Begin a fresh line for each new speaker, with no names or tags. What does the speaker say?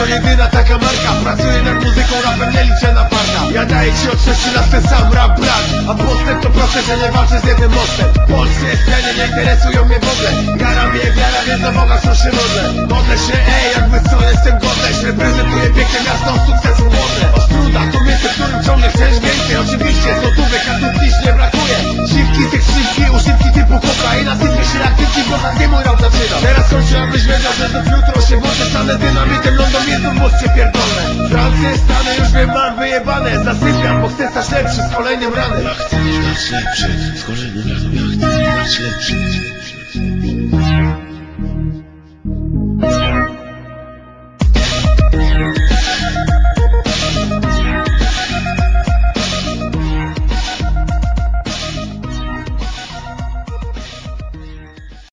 to jedyna taka marka. Pracuję nad muzyką, rapem nie liczę na parta Ja daję ci od 6 lat ten sam rap brat A postęp to proces, że nie walczę z jednym mostem. Polskie sceny nie interesują mnie w ogóle. Gara mnie wiara, więc na Boga co się modlę Modlę się, ej, jakby co jestem godleś Reprezentuję piękne miasto, sukcesu młode. Ostruda, to miejsce, w którym ciągle chcesz więcej. Oczywiście, złotówek, a tu dziś nie brakuje. Siwki, seksyjki, używki typu kokaina Sypię się jak tyki, bo tak nie mój rap zaczyna. Teraz kończę, abyś wiedział, że znów jutro się włączę Stanę miłość cię pierdolę Francję, Stany, już wiem, mam wyjebane Zasypiam, bo chcę stać lepszy z kolejnym ranem.
Ja chcę być lepszy, z kolejnym ranem. Ja chcę być lepszy.